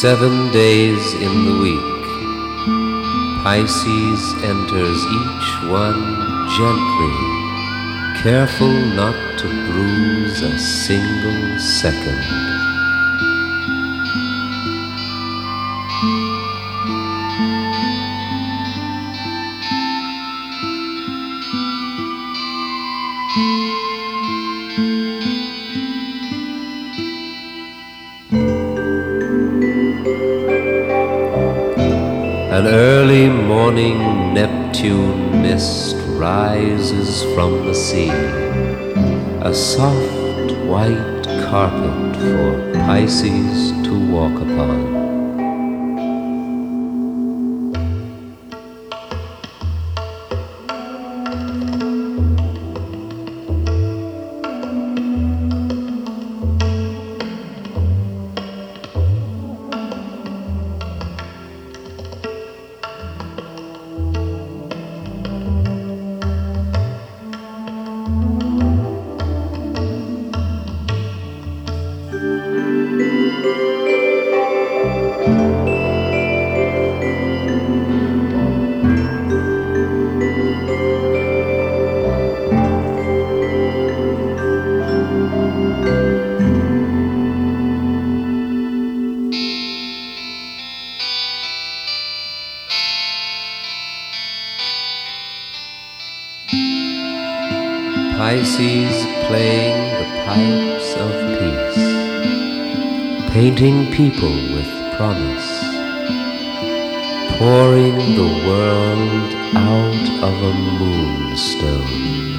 Seven days in the week, Pisces enters each one gently, careful not to bruise a single second. An early morning Neptune mist rises from the sea, a soft white carpet for Pisces to walk upon. Pisces playing the pipes of peace, painting people with promise, pouring the world out of a moonstone.